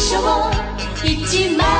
書一枚